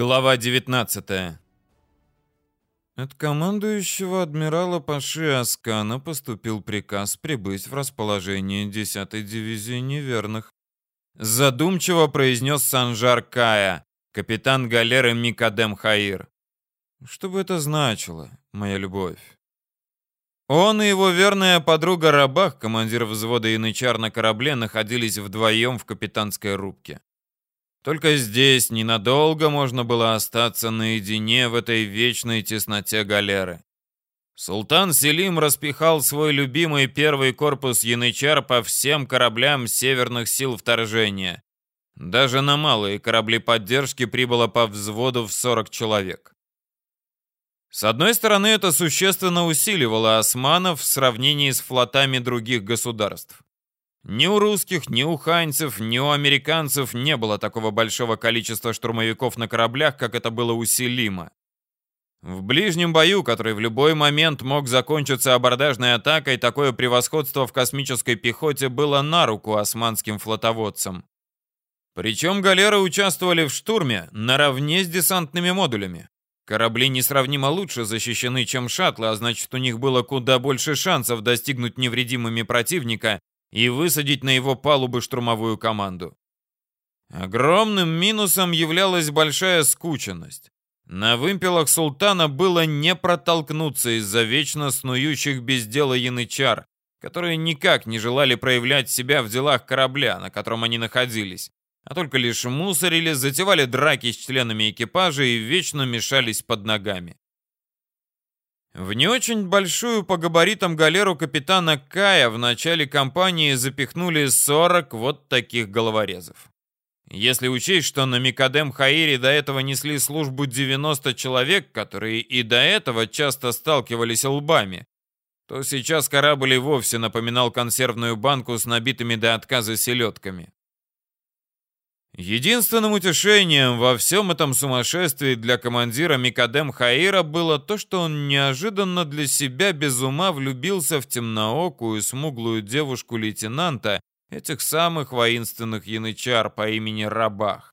Глава 19 От командующего адмирала Паши Аскана поступил приказ прибыть в расположение 10-й дивизии неверных. Задумчиво произнес Санжар Кая, капитан галеры Микадем Хаир. Что бы это значило, моя любовь? Он и его верная подруга Рабах, командир взвода янычар на корабле, находились вдвоем в капитанской рубке. Только здесь ненадолго можно было остаться наедине в этой вечной тесноте галеры. Султан Селим распихал свой любимый первый корпус янычар по всем кораблям северных сил вторжения. Даже на малые корабли поддержки прибыло по взводу в 40 человек. С одной стороны, это существенно усиливало османов в сравнении с флотами других государств. Ни у русских, ни у ханьцев, ни у американцев не было такого большого количества штурмовиков на кораблях, как это было у Селима. В ближнем бою, который в любой момент мог закончиться абордажной атакой, такое превосходство в космической пехоте было на руку османским флотоводцам. Причем галеры участвовали в штурме наравне с десантными модулями. Корабли несравнимо лучше защищены, чем шаттлы, а значит у них было куда больше шансов достигнуть невредимыми противника и высадить на его палубы штурмовую команду. Огромным минусом являлась большая скученность. На вымпелах султана было не протолкнуться из-за вечно снующих без дела янычар, которые никак не желали проявлять себя в делах корабля, на котором они находились, а только лишь мусорили, затевали драки с членами экипажа и вечно мешались под ногами. В не очень большую по габаритам галеру капитана Кая в начале кампании запихнули 40 вот таких головорезов. Если учесть, что на Микадем Хаире до этого несли службу 90 человек, которые и до этого часто сталкивались лбами, то сейчас корабль и вовсе напоминал консервную банку с набитыми до отказа селедками. Единственным утешением во всем этом сумасшествии для командира Микадем Хаира было то, что он неожиданно для себя без ума влюбился в темноокую смуглую девушку лейтенанта этих самых воинственных янычар по имени Рабах.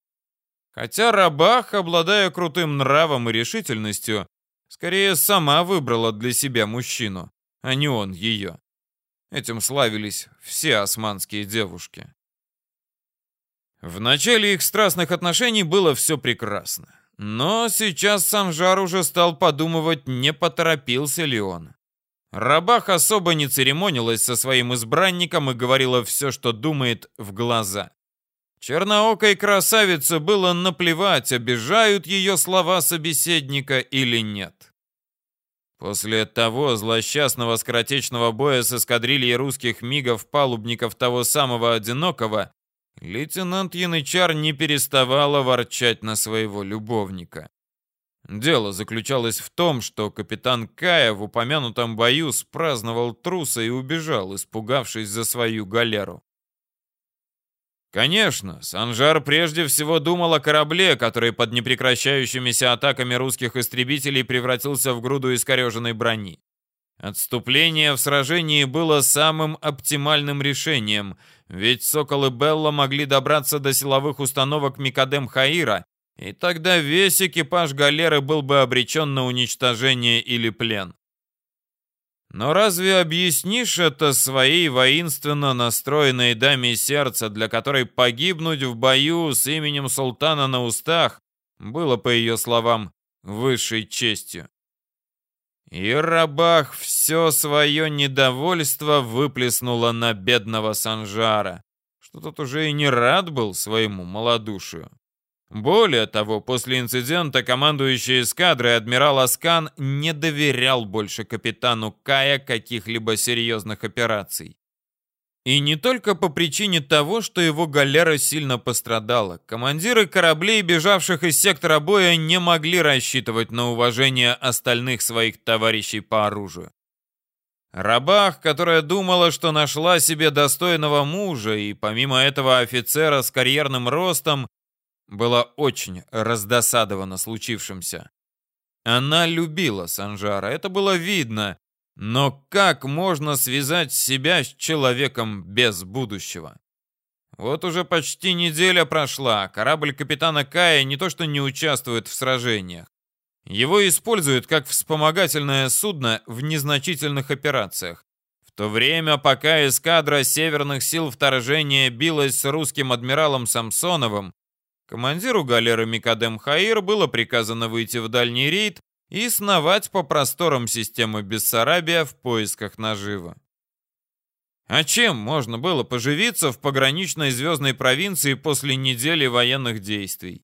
Хотя Рабах, обладая крутым нравом и решительностью, скорее сама выбрала для себя мужчину, а не он ее. Этим славились все османские девушки. В начале их страстных отношений было все прекрасно. Но сейчас Санжар уже стал подумывать, не поторопился ли он. Рабах особо не церемонилась со своим избранником и говорила все, что думает, в глаза. Черноокой красавице было наплевать, обижают ее слова собеседника или нет. После того злосчастного скоротечного боя с эскадрильей русских мигов-палубников того самого одинокого, Лейтенант Янычар не переставала ворчать на своего любовника. Дело заключалось в том, что капитан Кая в упомянутом бою спраздновал труса и убежал, испугавшись за свою галеру. Конечно, Санжар прежде всего думал о корабле, который под непрекращающимися атаками русских истребителей превратился в груду искореженной брони. Отступление в сражении было самым оптимальным решением, ведь Сокол и Белла могли добраться до силовых установок Микадем Хаира, и тогда весь экипаж галеры был бы обречен на уничтожение или плен. Но разве объяснишь это своей воинственно настроенной даме сердца, для которой погибнуть в бою с именем султана на устах было, по ее словам, высшей честью? И Рабах все свое недовольство выплеснула на бедного Санжара, что тот уже и не рад был своему малодушию. Более того, после инцидента командующий эскадрой адмирал Аскан не доверял больше капитану Кая каких-либо серьезных операций. И не только по причине того, что его галера сильно пострадала. Командиры кораблей, бежавших из сектора боя, не могли рассчитывать на уважение остальных своих товарищей по оружию. Рабах, которая думала, что нашла себе достойного мужа и помимо этого офицера с карьерным ростом, была очень раздосадована случившимся. Она любила Санжара, это было видно, но как можно связать себя с человеком без будущего? Вот уже почти неделя прошла, корабль капитана Кая не то что не участвует в сражениях. Его используют как вспомогательное судно в незначительных операциях. В то время, пока эскадра северных сил вторжения билась с русским адмиралом Самсоновым, командиру галеры Микадем Хаир было приказано выйти в дальний рейд и сновать по просторам системы Бессарабия в поисках наживы. А чем можно было поживиться в пограничной звездной провинции после недели военных действий?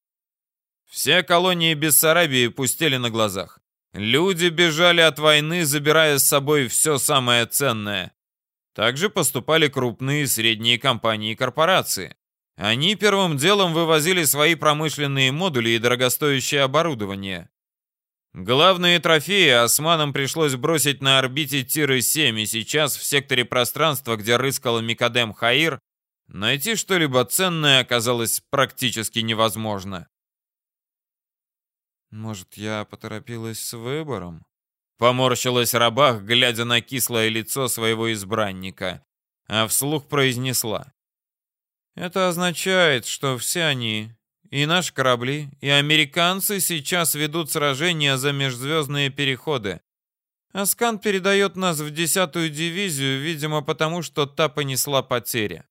Все колонии Бессарабии пустели на глазах. Люди бежали от войны, забирая с собой все самое ценное. Также поступали крупные и средние компании и корпорации. Они первым делом вывозили свои промышленные модули и дорогостоящее оборудование. Главные трофеи османам пришлось бросить на орбите Тиры-7, и сейчас в секторе пространства, где рыскал Микадем Хаир, найти что-либо ценное оказалось практически невозможно. «Может, я поторопилась с выбором?» Поморщилась рабах, глядя на кислое лицо своего избранника, а вслух произнесла. «Это означает, что все они и наши корабли, и американцы сейчас ведут сражения за межзвездные переходы. Аскан передает нас в десятую дивизию, видимо, потому что та понесла потери.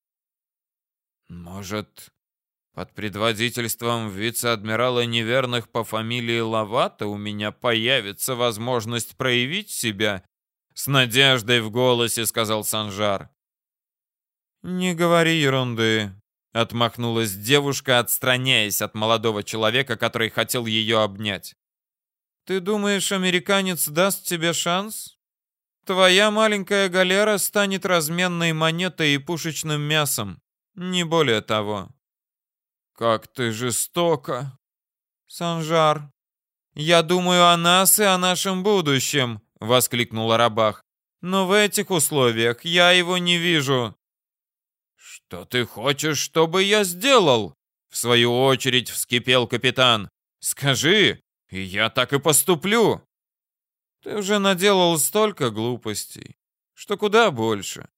Может, под предводительством вице-адмирала неверных по фамилии Лавата у меня появится возможность проявить себя? С надеждой в голосе сказал Санжар. Не говори ерунды, Отмахнулась девушка, отстраняясь от молодого человека, который хотел ее обнять. «Ты думаешь, американец даст тебе шанс? Твоя маленькая галера станет разменной монетой и пушечным мясом. Не более того». «Как ты жестоко!» «Санжар, я думаю о нас и о нашем будущем», — воскликнула Рабах. «Но в этих условиях я его не вижу. «Что ты хочешь, чтобы я сделал?» В свою очередь вскипел капитан. «Скажи, и я так и поступлю». «Ты уже наделал столько глупостей, что куда больше».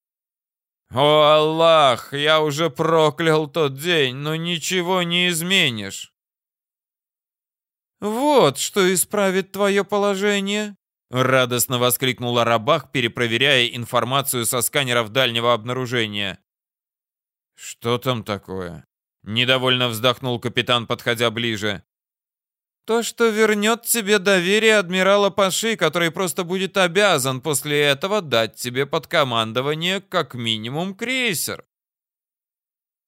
«О, Аллах, я уже проклял тот день, но ничего не изменишь». «Вот что исправит твое положение», — радостно воскликнула Рабах, перепроверяя информацию со сканеров дальнего обнаружения. «Что там такое?» Недовольно вздохнул капитан, подходя ближе. «То, что вернет тебе доверие адмирала Паши, который просто будет обязан после этого дать тебе под командование как минимум крейсер».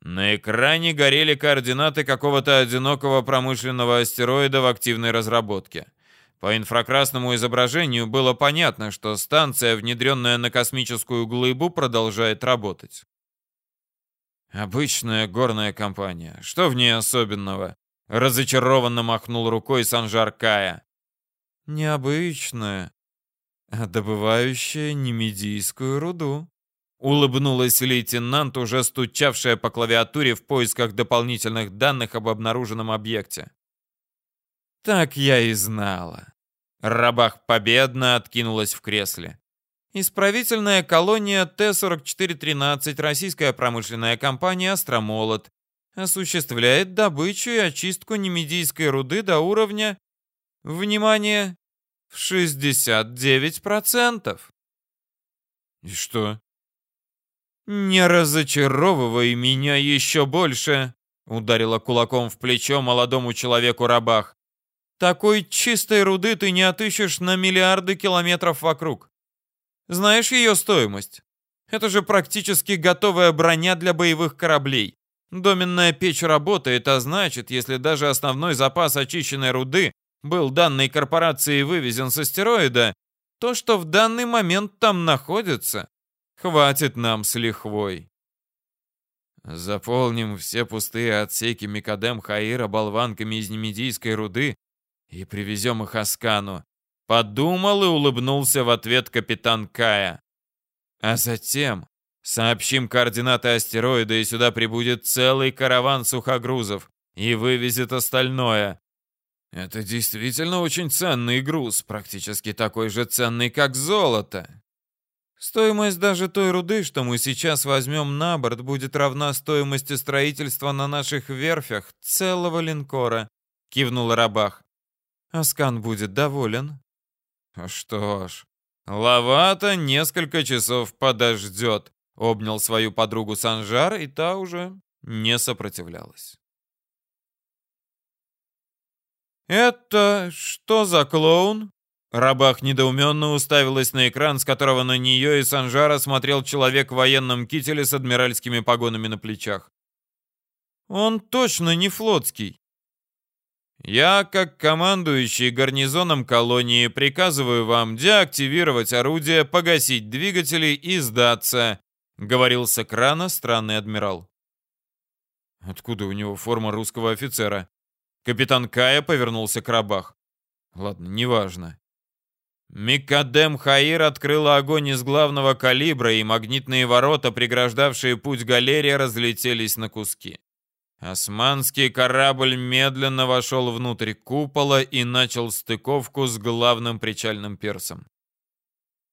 На экране горели координаты какого-то одинокого промышленного астероида в активной разработке. По инфракрасному изображению было понятно, что станция, внедренная на космическую глыбу, продолжает работать. Обычная горная компания. Что в ней особенного? Разочарованно махнул рукой Санжар Кая. Необычная, а добывающая немедийскую руду. Улыбнулась лейтенант, уже стучавшая по клавиатуре в поисках дополнительных данных об обнаруженном объекте. Так я и знала. Рабах победно откинулась в кресле. Исправительная колония Т-4413, российская промышленная компания «Остромолот», осуществляет добычу и очистку немедийской руды до уровня, внимание, в 69%. И что? Не разочаровывай меня еще больше, ударила кулаком в плечо молодому человеку рабах. Такой чистой руды ты не отыщешь на миллиарды километров вокруг. Знаешь ее стоимость? Это же практически готовая броня для боевых кораблей. Доменная печь работает, а значит, если даже основной запас очищенной руды был данной корпорацией вывезен с астероида, то, что в данный момент там находится, хватит нам с лихвой. Заполним все пустые отсеки Микадем Хаира болванками из немедийской руды и привезем их Аскану. Подумал и улыбнулся в ответ капитан Кая. А затем сообщим координаты астероида, и сюда прибудет целый караван сухогрузов и вывезет остальное. Это действительно очень ценный груз, практически такой же ценный, как золото. Стоимость даже той руды, что мы сейчас возьмем на борт, будет равна стоимости строительства на наших верфях целого линкора, кивнул Рабах. Аскан будет доволен. Что ж, Лавата несколько часов подождет, обнял свою подругу Санжар, и та уже не сопротивлялась. «Это что за клоун?» Рабах недоуменно уставилась на экран, с которого на нее и Санжара смотрел человек в военном кителе с адмиральскими погонами на плечах. «Он точно не флотский». «Я, как командующий гарнизоном колонии, приказываю вам деактивировать орудие, погасить двигатели и сдаться», — говорил с экрана странный адмирал. «Откуда у него форма русского офицера?» Капитан Кая повернулся к рабах. Ладно, неважно. Микадем Хаир открыла огонь из главного калибра, и магнитные ворота, преграждавшие путь галерии, разлетелись на куски. Османский корабль медленно вошел внутрь купола и начал стыковку с главным причальным персом.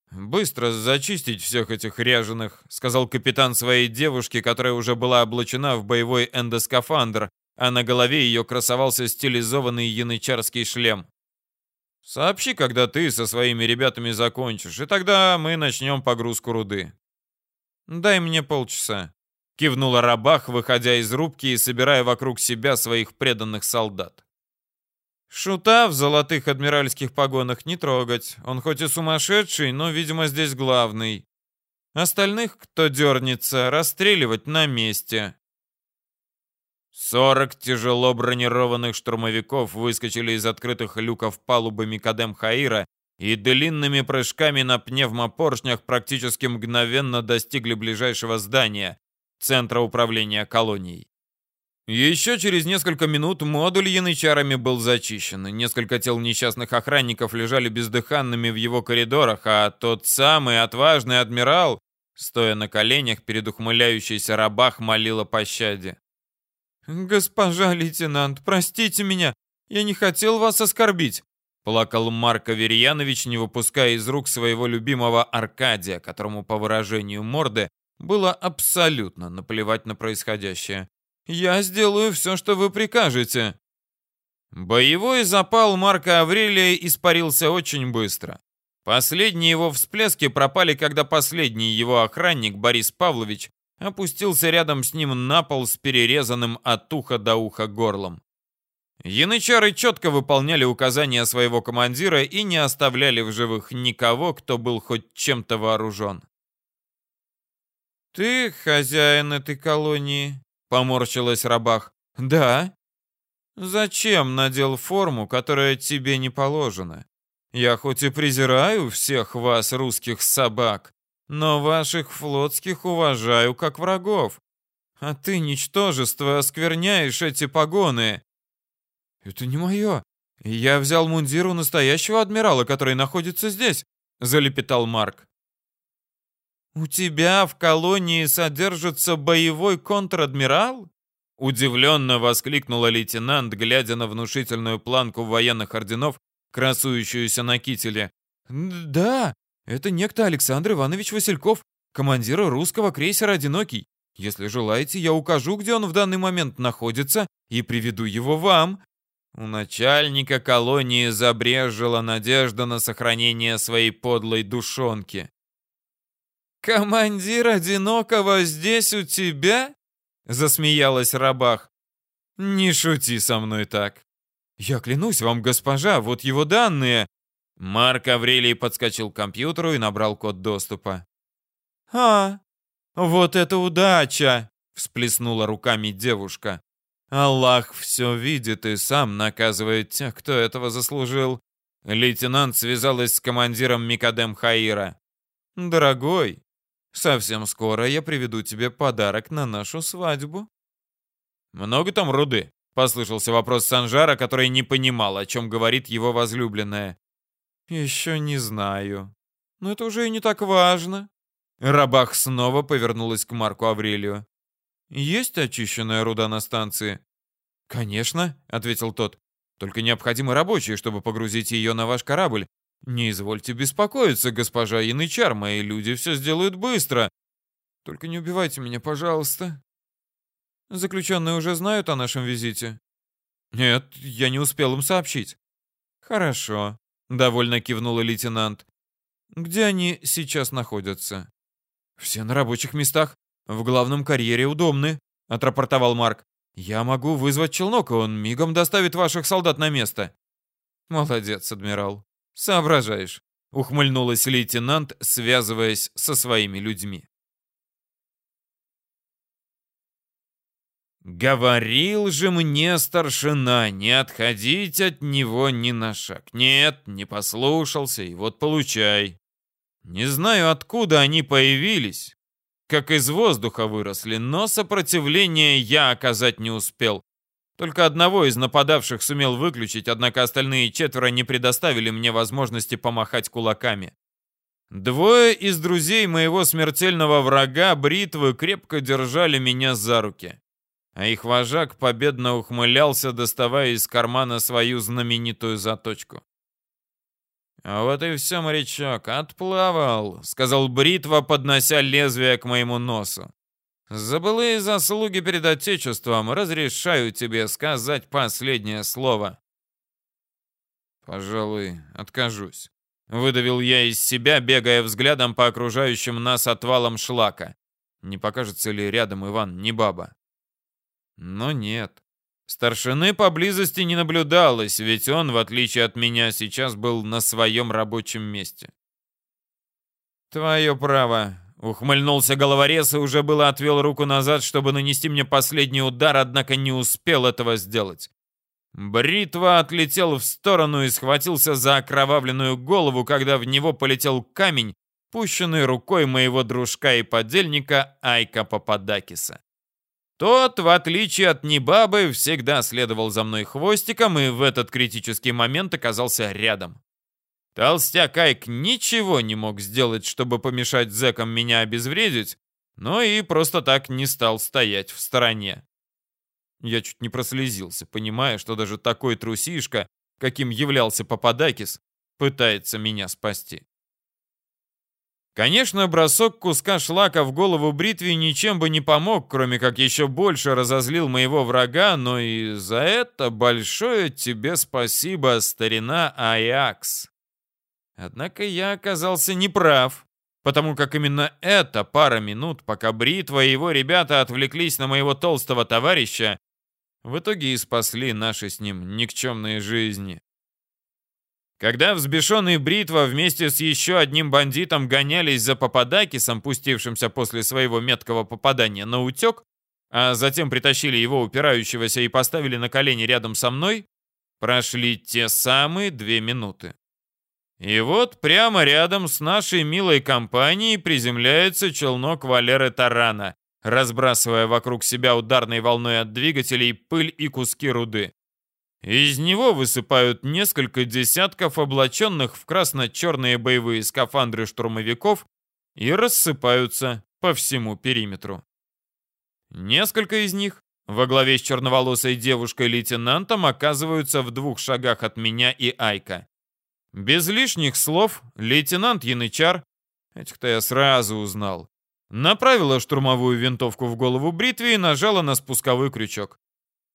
«Быстро зачистить всех этих ряженых», — сказал капитан своей девушке, которая уже была облачена в боевой эндоскафандр, а на голове ее красовался стилизованный янычарский шлем. «Сообщи, когда ты со своими ребятами закончишь, и тогда мы начнем погрузку руды». «Дай мне полчаса», — кивнула Рабах, выходя из рубки и собирая вокруг себя своих преданных солдат. Шута в золотых адмиральских погонах не трогать. Он хоть и сумасшедший, но, видимо, здесь главный. Остальных, кто дернется, расстреливать на месте. Сорок тяжело бронированных штурмовиков выскочили из открытых люков палубы Микадем Хаира и длинными прыжками на пневмопоршнях практически мгновенно достигли ближайшего здания, центра управления колонией. Еще через несколько минут модуль янычарами был зачищен. Несколько тел несчастных охранников лежали бездыханными в его коридорах, а тот самый отважный адмирал, стоя на коленях перед ухмыляющейся рабах, молил о пощаде. «Госпожа лейтенант, простите меня, я не хотел вас оскорбить», плакал Марк Аверьянович, не выпуская из рук своего любимого Аркадия, которому, по выражению морды, было абсолютно наплевать на происходящее. «Я сделаю все, что вы прикажете». Боевой запал Марка Аврелия испарился очень быстро. Последние его всплески пропали, когда последний его охранник, Борис Павлович, опустился рядом с ним на пол с перерезанным от уха до уха горлом. Янычары четко выполняли указания своего командира и не оставляли в живых никого, кто был хоть чем-то вооружен. «Ты хозяин этой колонии?» — поморщилась Рабах. «Да». «Зачем надел форму, которая тебе не положена? Я хоть и презираю всех вас, русских собак, но ваших флотских уважаю как врагов. А ты, ничтожество, оскверняешь эти погоны. Это не мое. Я взял мундир у настоящего адмирала, который находится здесь, залепетал Марк. У тебя в колонии содержится боевой контр-адмирал? Удивленно воскликнула лейтенант, глядя на внушительную планку военных орденов, красующуюся на кителе. «Да, это некто Александр Иванович Васильков, командир русского крейсера «Одинокий». Если желаете, я укажу, где он в данный момент находится, и приведу его вам». У начальника колонии забрежила надежда на сохранение своей подлой душонки. «Командир одинокого здесь у тебя?» — засмеялась Рабах. «Не шути со мной так. Я клянусь вам, госпожа, вот его данные. Марк Аврелий подскочил к компьютеру и набрал код доступа. «А, вот это удача!» — всплеснула руками девушка. «Аллах все видит и сам наказывает тех, кто этого заслужил». Лейтенант связалась с командиром Микадем Хаира. «Дорогой, совсем скоро я приведу тебе подарок на нашу свадьбу». «Много там руды?» — послышался вопрос Санжара, который не понимал, о чем говорит его возлюбленная. «Еще не знаю. Но это уже и не так важно». Рабах снова повернулась к Марку Аврелию. «Есть очищенная руда на станции?» «Конечно», — ответил тот. «Только необходимы рабочие, чтобы погрузить ее на ваш корабль. Не извольте беспокоиться, госпожа Янычар, мои люди все сделают быстро. Только не убивайте меня, пожалуйста. Заключенные уже знают о нашем визите? Нет, я не успел им сообщить. Хорошо, довольно кивнула лейтенант. Где они сейчас находятся? Все на рабочих местах. В главном карьере удобны, отрапортовал Марк. Я могу вызвать челнок, и он мигом доставит ваших солдат на место. Молодец, адмирал. Соображаешь, ухмыльнулась лейтенант, связываясь со своими людьми. Говорил же мне старшина не отходить от него ни на шаг. Нет, не послушался, и вот получай. Не знаю, откуда они появились, как из воздуха выросли, но сопротивления я оказать не успел. Только одного из нападавших сумел выключить, однако остальные четверо не предоставили мне возможности помахать кулаками. Двое из друзей моего смертельного врага бритвы крепко держали меня за руки а их вожак победно ухмылялся, доставая из кармана свою знаменитую заточку. «А вот и все, морячок, отплавал», — сказал Бритва, поднося лезвие к моему носу. «За былые заслуги перед Отечеством разрешаю тебе сказать последнее слово». «Пожалуй, откажусь», — выдавил я из себя, бегая взглядом по окружающим нас отвалам шлака. Не покажется ли рядом Иван не баба? Но нет. Старшины поблизости не наблюдалось, ведь он, в отличие от меня, сейчас был на своем рабочем месте. «Твое право», — ухмыльнулся головорез и уже было отвел руку назад, чтобы нанести мне последний удар, однако не успел этого сделать. Бритва отлетел в сторону и схватился за окровавленную голову, когда в него полетел камень, пущенный рукой моего дружка и подельника Айка Пападакиса. Тот, в отличие от Небабы, всегда следовал за мной хвостиком и в этот критический момент оказался рядом. Толстяк Айк ничего не мог сделать, чтобы помешать зэкам меня обезвредить, но и просто так не стал стоять в стороне. Я чуть не прослезился, понимая, что даже такой трусишка, каким являлся Пападакис, пытается меня спасти. Конечно, бросок куска шлака в голову бритве ничем бы не помог, кроме как еще больше разозлил моего врага, но и за это большое тебе спасибо, старина Аякс. Однако я оказался неправ, потому как именно эта пара минут, пока бритва и его ребята отвлеклись на моего толстого товарища, в итоге и спасли наши с ним никчемные жизни. Когда взбешенный Бритва вместе с еще одним бандитом гонялись за Пападакисом, пустившимся после своего меткого попадания на утек, а затем притащили его упирающегося и поставили на колени рядом со мной, прошли те самые две минуты. И вот прямо рядом с нашей милой компанией приземляется челнок Валеры Тарана, разбрасывая вокруг себя ударной волной от двигателей пыль и куски руды. Из него высыпают несколько десятков облаченных в красно-черные боевые скафандры штурмовиков и рассыпаются по всему периметру. Несколько из них во главе с черноволосой девушкой-лейтенантом оказываются в двух шагах от меня и Айка. Без лишних слов лейтенант Янычар, этих-то я сразу узнал, направила штурмовую винтовку в голову бритве и нажала на спусковой крючок.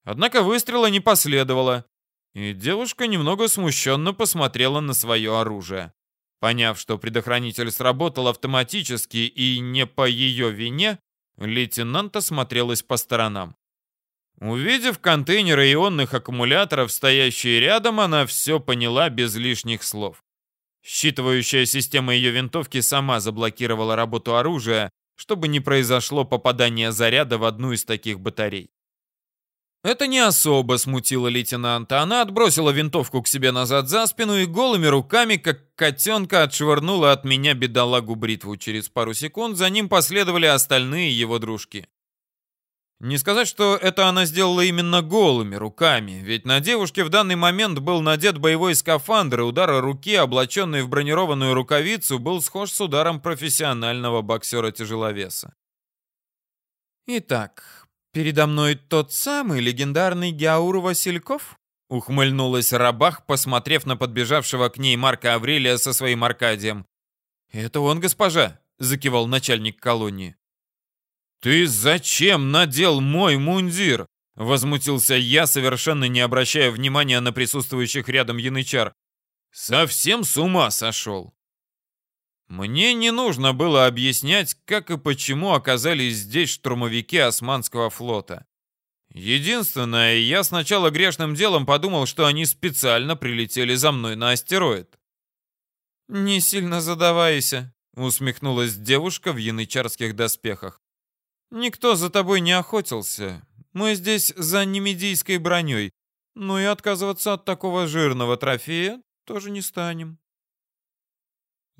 Однако выстрела не последовало, и девушка немного смущенно посмотрела на свое оружие. Поняв, что предохранитель сработал автоматически и не по ее вине, лейтенант осмотрелась по сторонам. Увидев контейнеры ионных аккумуляторов, стоящие рядом, она все поняла без лишних слов. Считывающая система ее винтовки сама заблокировала работу оружия, чтобы не произошло попадание заряда в одну из таких батарей. Это не особо смутило лейтенанта. Она отбросила винтовку к себе назад за спину и голыми руками, как котенка, отшвырнула от меня бедолагу бритву. Через пару секунд за ним последовали остальные его дружки. Не сказать, что это она сделала именно голыми руками, ведь на девушке в данный момент был надет боевой скафандр, и удар руки, облаченный в бронированную рукавицу, был схож с ударом профессионального боксера-тяжеловеса. Итак, Передо мной тот самый легендарный Геаур Васильков? Ухмыльнулась Рабах, посмотрев на подбежавшего к ней Марка Аврелия со своим Аркадием. «Это он, госпожа», — закивал начальник колонии. «Ты зачем надел мой мундир?» — возмутился я, совершенно не обращая внимания на присутствующих рядом янычар. «Совсем с ума сошел!» Мне не нужно было объяснять, как и почему оказались здесь штурмовики Османского флота. Единственное, я сначала грешным делом подумал, что они специально прилетели за мной на астероид. «Не сильно задавайся», — усмехнулась девушка в янычарских доспехах. «Никто за тобой не охотился. Мы здесь за немедийской броней. Ну и отказываться от такого жирного трофея тоже не станем».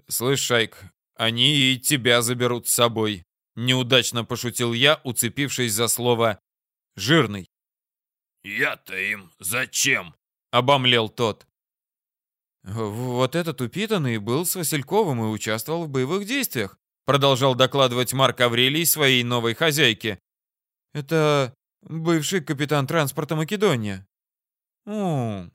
«Слышь, Шайк, они и тебя заберут с собой», — неудачно пошутил я, уцепившись за слово «жирный». «Я-то им зачем?» — обомлел тот. «Вот этот упитанный был с Васильковым и участвовал в боевых действиях», продолжал докладывать Марк Аврелий своей новой хозяйке. «Это бывший капитан транспорта Македония». «О,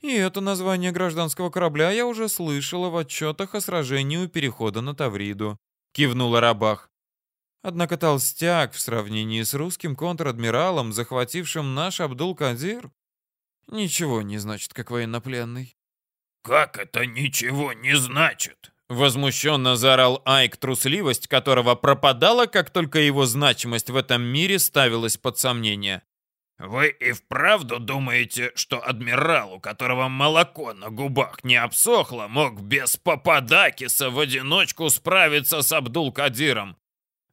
и это название гражданского корабля я уже слышала в отчетах о сражении у перехода на Тавриду», кивнула Рабах. Однако толстяк в сравнении с русским контр-адмиралом, захватившим наш Абдул-Кадир, ничего не значит как военнопленный. «Как это ничего не значит?» Возмущенно заорал Айк, трусливость которого пропадала, как только его значимость в этом мире ставилась под сомнение. «Вы и вправду думаете, что адмирал, у которого молоко на губах не обсохло, мог без Пападакиса в одиночку справиться с Абдул-Кадиром?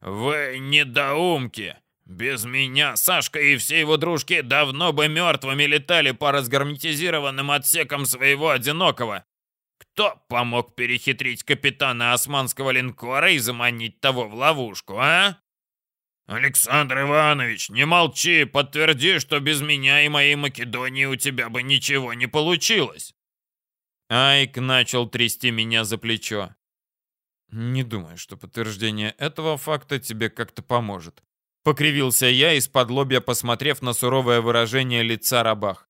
Вы недоумки! Без меня Сашка и все его дружки давно бы мертвыми летали по разгарматизированным отсекам своего одинокого. Кто помог перехитрить капитана османского линкора и заманить того в ловушку, а? Александр Иванович, не молчи, подтверди, что без меня и моей Македонии у тебя бы ничего не получилось. Айк начал трясти меня за плечо. Не думаю, что подтверждение этого факта тебе как-то поможет. Покривился я, из-под лобья посмотрев на суровое выражение лица рабах.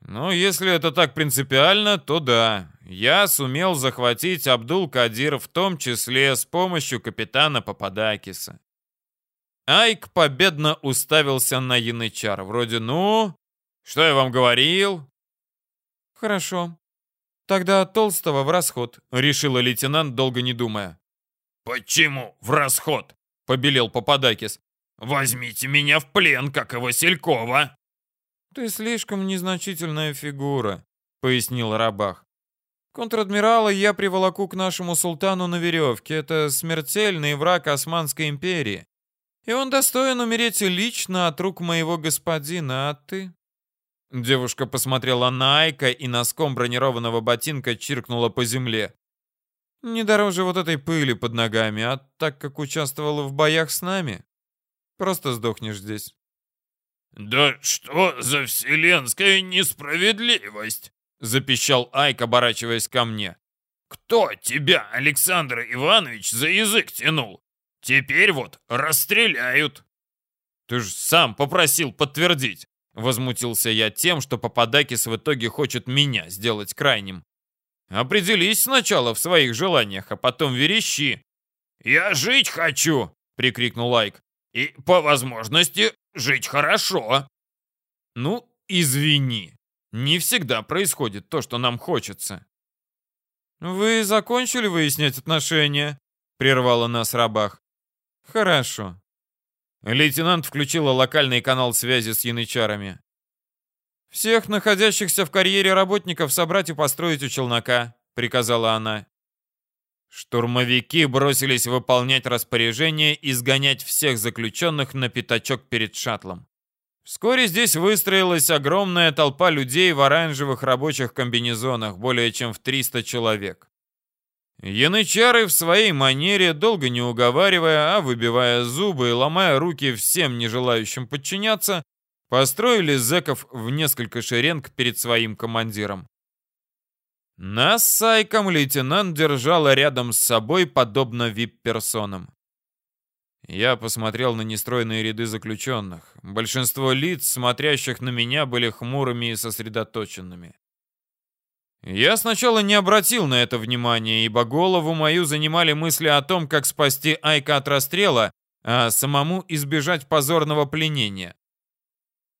Ну, если это так принципиально, то да. Я сумел захватить Абдул-Кадир, в том числе с помощью капитана Пападакиса. Айк победно уставился на янычар. Вроде, ну, что я вам говорил? Хорошо. Тогда Толстого в расход, решила лейтенант, долго не думая. Почему в расход? Побелел Пападакис. Возьмите меня в плен, как и Василькова. «Ты слишком незначительная фигура», — пояснил Рабах. «Контр-адмирала я приволоку к нашему султану на веревке. Это смертельный враг Османской империи. И он достоин умереть лично от рук моего господина, а ты...» Девушка посмотрела на Айка и носком бронированного ботинка чиркнула по земле. «Не дороже вот этой пыли под ногами, а так как участвовала в боях с нами, просто сдохнешь здесь». «Да что за вселенская несправедливость!» — запищал Айк, оборачиваясь ко мне. «Кто тебя, Александр Иванович, за язык тянул? Теперь вот расстреляют!» «Ты ж сам попросил подтвердить!» Возмутился я тем, что Пападакис в итоге хочет меня сделать крайним. «Определись сначала в своих желаниях, а потом верещи!» «Я жить хочу!» — прикрикнул Айк. «И, по возможности, жить хорошо. Ну, извини. Не всегда происходит то, что нам хочется. Вы закончили выяснять отношения? Прервала нас Рабах. Хорошо. Лейтенант включила локальный канал связи с янычарами. «Всех находящихся в карьере работников собрать и построить у челнока», — приказала она. Штурмовики бросились выполнять распоряжение и сгонять всех заключенных на пятачок перед шаттлом. Вскоре здесь выстроилась огромная толпа людей в оранжевых рабочих комбинезонах, более чем в 300 человек. Янычары в своей манере, долго не уговаривая, а выбивая зубы и ломая руки всем нежелающим подчиняться, построили зэков в несколько шеренг перед своим командиром. Нас с Айком лейтенант держала рядом с собой, подобно вип-персонам. Я посмотрел на нестройные ряды заключенных. Большинство лиц, смотрящих на меня, были хмурыми и сосредоточенными. Я сначала не обратил на это внимания, ибо голову мою занимали мысли о том, как спасти Айка от расстрела, а самому избежать позорного пленения.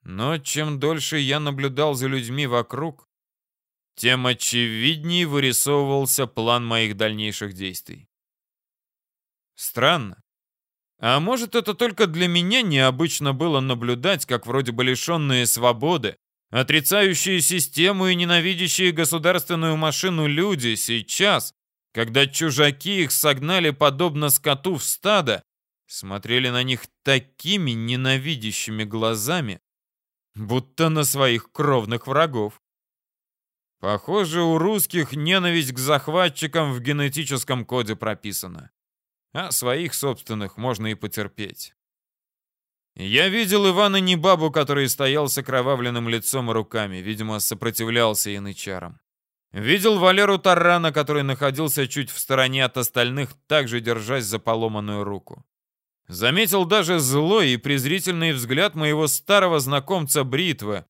Но чем дольше я наблюдал за людьми вокруг, тем очевиднее вырисовывался план моих дальнейших действий. Странно. А может, это только для меня необычно было наблюдать, как вроде бы лишенные свободы, отрицающие систему и ненавидящие государственную машину люди сейчас, когда чужаки их согнали подобно скоту в стадо, смотрели на них такими ненавидящими глазами, будто на своих кровных врагов. Похоже, у русских ненависть к захватчикам в генетическом коде прописана. А своих собственных можно и потерпеть. Я видел Ивана Небабу, который стоял с окровавленным лицом и руками, видимо, сопротивлялся янычарам. Видел Валеру Таррана, который находился чуть в стороне от остальных, также держась за поломанную руку. Заметил даже злой и презрительный взгляд моего старого знакомца Бритвы.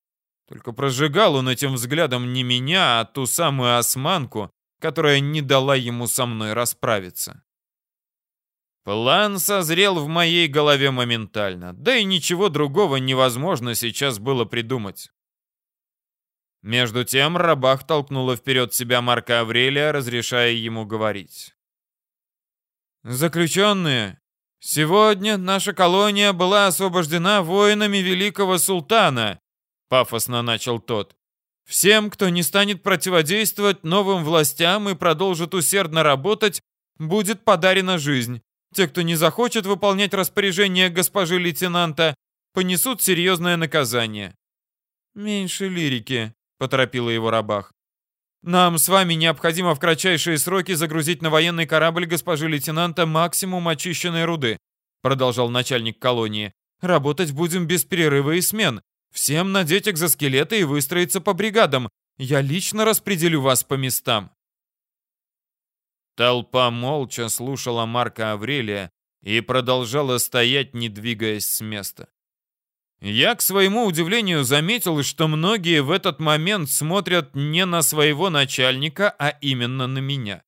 Только прожигал он этим взглядом не меня, а ту самую османку, которая не дала ему со мной расправиться. План созрел в моей голове моментально, да и ничего другого невозможно сейчас было придумать. Между тем Рабах толкнула вперед себя Марка Аврелия, разрешая ему говорить. «Заключенные, сегодня наша колония была освобождена воинами великого султана», пафосно начал тот. «Всем, кто не станет противодействовать новым властям и продолжит усердно работать, будет подарена жизнь. Те, кто не захочет выполнять распоряжение госпожи лейтенанта, понесут серьезное наказание. «Меньше лирики», — поторопила его Рабах. «Нам с вами необходимо в кратчайшие сроки загрузить на военный корабль госпожи лейтенанта максимум очищенной руды», — продолжал начальник колонии. «Работать будем без перерыва и смен. Всем надеть экзоскелеты и выстроиться по бригадам. Я лично распределю вас по местам». Толпа молча слушала Марка Аврелия и продолжала стоять, не двигаясь с места. Я, к своему удивлению, заметил, что многие в этот момент смотрят не на своего начальника, а именно на меня.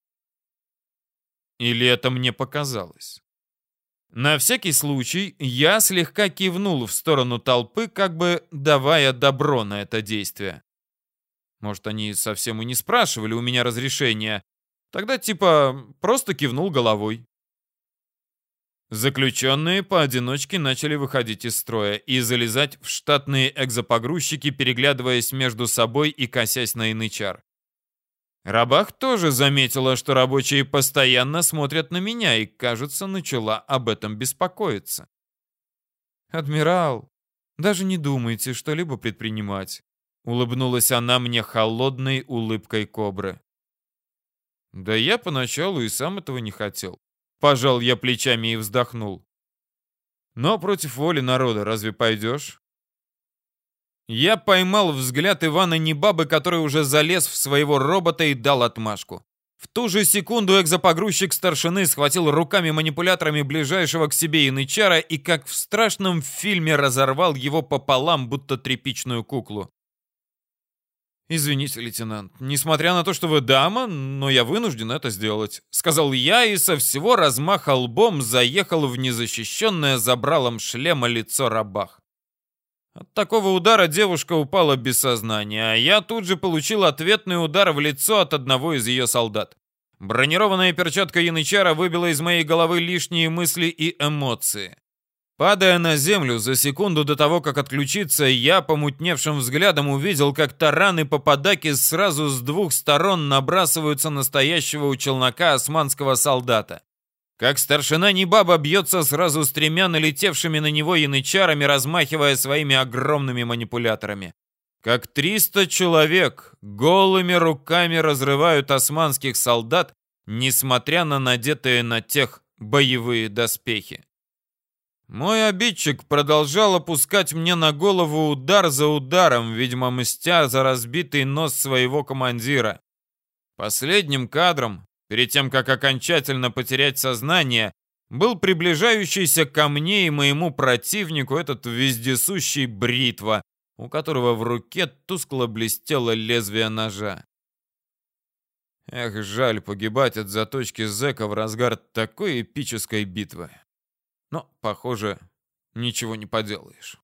Или это мне показалось? На всякий случай я слегка кивнул в сторону толпы, как бы давая добро на это действие. Может, они совсем и не спрашивали у меня разрешения, Тогда типа просто кивнул головой. Заключенные поодиночке начали выходить из строя и залезать в штатные экзопогрузчики, переглядываясь между собой и косясь на инычар. Рабах тоже заметила, что рабочие постоянно смотрят на меня и, кажется, начала об этом беспокоиться. «Адмирал, даже не думайте что-либо предпринимать», — улыбнулась она мне холодной улыбкой кобры. Да я поначалу и сам этого не хотел. Пожал я плечами и вздохнул. Но против воли народа разве пойдешь? Я поймал взгляд Ивана Небабы, который уже залез в своего робота и дал отмашку. В ту же секунду экзопогрузчик старшины схватил руками-манипуляторами ближайшего к себе янычара и, как в страшном фильме, разорвал его пополам, будто тряпичную куклу. «Извините, лейтенант, несмотря на то, что вы дама, но я вынужден это сделать», — сказал я и со всего размаха лбом заехал в незащищенное забралом шлема лицо рабах. От такого удара девушка упала без сознания, а я тут же получил ответный удар в лицо от одного из ее солдат. Бронированная перчатка янычара выбила из моей головы лишние мысли и эмоции. Падая на землю за секунду до того, как отключиться, я помутневшим взглядом увидел, как тараны Пападаки сразу с двух сторон набрасываются настоящего у челнока османского солдата. Как старшина Небаба бьется сразу с тремя налетевшими на него янычарами, размахивая своими огромными манипуляторами. Как 300 человек голыми руками разрывают османских солдат, несмотря на надетые на тех боевые доспехи. Мой обидчик продолжал опускать мне на голову удар за ударом, видимо, мстя за разбитый нос своего командира. Последним кадром, перед тем, как окончательно потерять сознание, был приближающийся ко мне и моему противнику этот вездесущий бритва, у которого в руке тускло блестело лезвие ножа. Эх, жаль погибать от заточки зэка в разгар такой эпической битвы. Но, похоже, ничего не поделаешь.